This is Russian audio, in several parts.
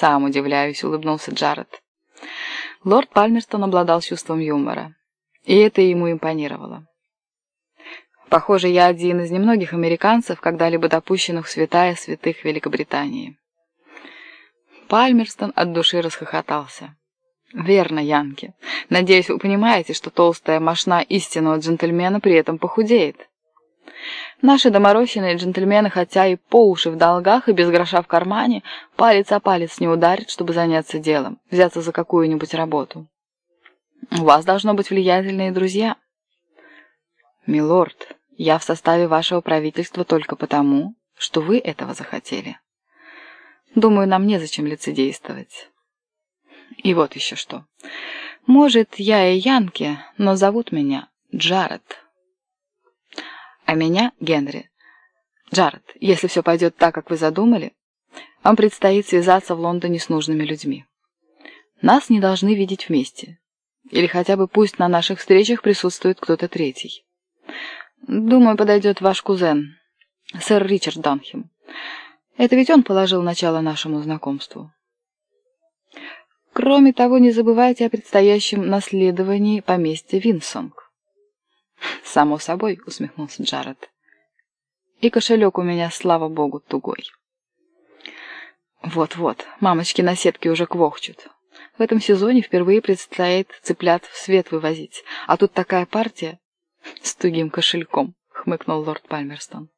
сам удивляюсь», — улыбнулся Джаред. Лорд Пальмерстон обладал чувством юмора, и это ему импонировало. Похоже, я один из немногих американцев, когда-либо допущенных в святая святых Великобритании. Пальмерстон от души расхохотался. «Верно, Янки. Надеюсь, вы понимаете, что толстая мошна истинного джентльмена при этом похудеет. Наши доморощенные джентльмены, хотя и по уши в долгах и без гроша в кармане, палец о палец не ударят, чтобы заняться делом, взяться за какую-нибудь работу. У вас должно быть влиятельные друзья». «Милорд, я в составе вашего правительства только потому, что вы этого захотели. Думаю, нам незачем лицедействовать. И вот еще что. Может, я и Янки, но зовут меня Джаред. А меня Генри. Джаред, если все пойдет так, как вы задумали, вам предстоит связаться в Лондоне с нужными людьми. Нас не должны видеть вместе. Или хотя бы пусть на наших встречах присутствует кто-то третий. Думаю, подойдет ваш кузен, сэр Ричард Данхем. Это ведь он положил начало нашему знакомству. Кроме того, не забывайте о предстоящем наследовании поместья Винсонг. Само собой, усмехнулся Джаред. И кошелек у меня, слава богу, тугой. Вот-вот, мамочки на сетке уже квохчут. В этом сезоне впервые предстоит цыплят в свет вывозить, а тут такая партия. «С тугим кошельком», — хмыкнул лорд Пальмерстон.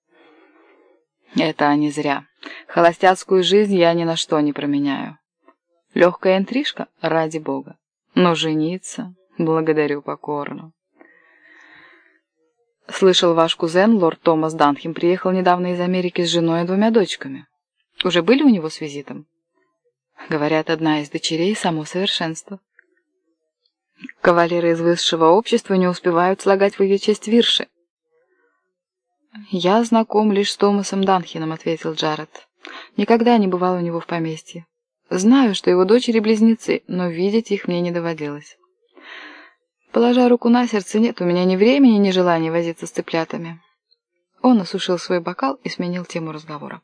«Это не зря. Холостяцкую жизнь я ни на что не променяю. Легкая интрижка, ради бога. Но жениться благодарю покорно». «Слышал, ваш кузен, лорд Томас Данхем, приехал недавно из Америки с женой и двумя дочками. Уже были у него с визитом?» «Говорят, одна из дочерей — само совершенство». Кавалеры из высшего общества не успевают слагать в ее честь вирши. «Я знаком лишь с Томасом Данхином», — ответил Джаред. «Никогда не бывал у него в поместье. Знаю, что его дочери близнецы, но видеть их мне не доводилось. Положа руку на сердце, нет у меня ни времени, ни желания возиться с цыплятами». Он осушил свой бокал и сменил тему разговора.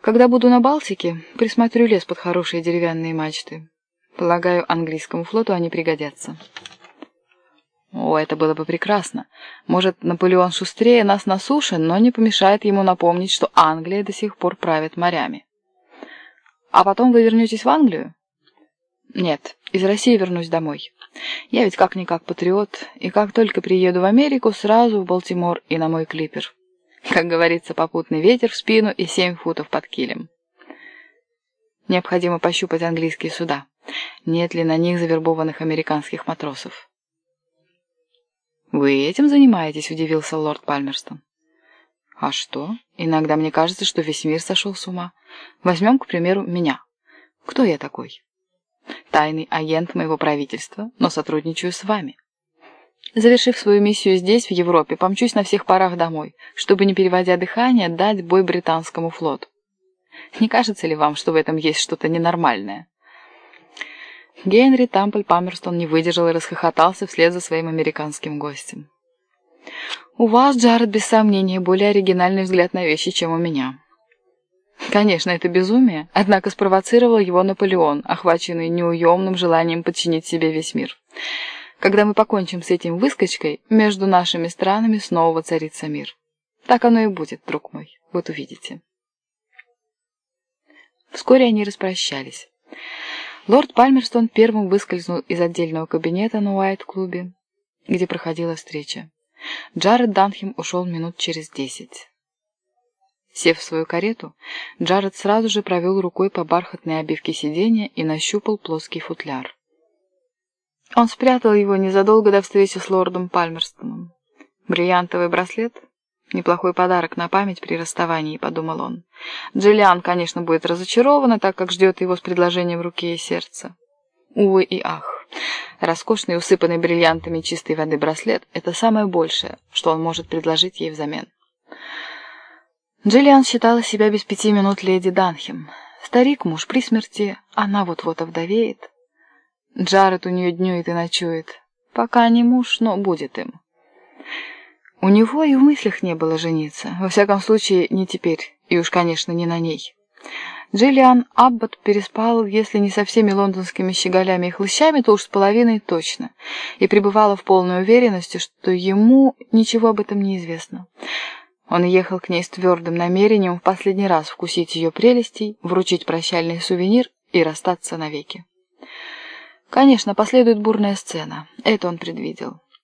«Когда буду на Балтике, присмотрю лес под хорошие деревянные мачты. Полагаю, английскому флоту они пригодятся. О, это было бы прекрасно. Может, Наполеон шустрее нас на суше, но не помешает ему напомнить, что Англия до сих пор правит морями. А потом вы вернетесь в Англию? Нет, из России вернусь домой. Я ведь как-никак патриот, и как только приеду в Америку, сразу в Балтимор и на мой клипер. Как говорится, попутный ветер в спину и семь футов под килем. Необходимо пощупать английские суда. Нет ли на них завербованных американских матросов? «Вы этим занимаетесь?» – удивился лорд Пальмерстон. «А что? Иногда мне кажется, что весь мир сошел с ума. Возьмем, к примеру, меня. Кто я такой?» «Тайный агент моего правительства, но сотрудничаю с вами. Завершив свою миссию здесь, в Европе, помчусь на всех парах домой, чтобы, не переводя дыхание, дать бой британскому флоту. Не кажется ли вам, что в этом есть что-то ненормальное?» Генри Тампль Памерстон не выдержал и расхохотался вслед за своим американским гостем. «У вас, Джаред, без сомнения, более оригинальный взгляд на вещи, чем у меня». Конечно, это безумие, однако спровоцировал его Наполеон, охваченный неуемным желанием подчинить себе весь мир. Когда мы покончим с этим выскочкой, между нашими странами снова воцарится мир. Так оно и будет, друг мой, вот увидите. Вскоре они распрощались. Лорд Пальмерстон первым выскользнул из отдельного кабинета на Уайт-клубе, где проходила встреча. Джаред Данхем ушел минут через десять. Сев в свою карету, Джаред сразу же провел рукой по бархатной обивке сиденья и нащупал плоский футляр. Он спрятал его незадолго до встречи с лордом Пальмерстоном. Бриллиантовый браслет Неплохой подарок на память при расставании, подумал он. Джиллиан, конечно, будет разочарована, так как ждет его с предложением в руке и сердце. Увы и ах. Роскошный, усыпанный бриллиантами чистой воды браслет – это самое большее, что он может предложить ей взамен. Джиллиан считала себя без пяти минут леди Данхем. Старик муж при смерти, она вот-вот овдовеет. Джаред у нее днюет и ночует. Пока не муж, но будет им. У него и в мыслях не было жениться. Во всяком случае, не теперь. И уж, конечно, не на ней. Джиллиан Аббот переспал, если не со всеми лондонскими щеголями и хлыщами, то уж с половиной точно, и пребывала в полной уверенности, что ему ничего об этом не известно. Он ехал к ней с твердым намерением в последний раз вкусить ее прелестей, вручить прощальный сувенир и расстаться навеки. Конечно, последует бурная сцена, это он предвидел.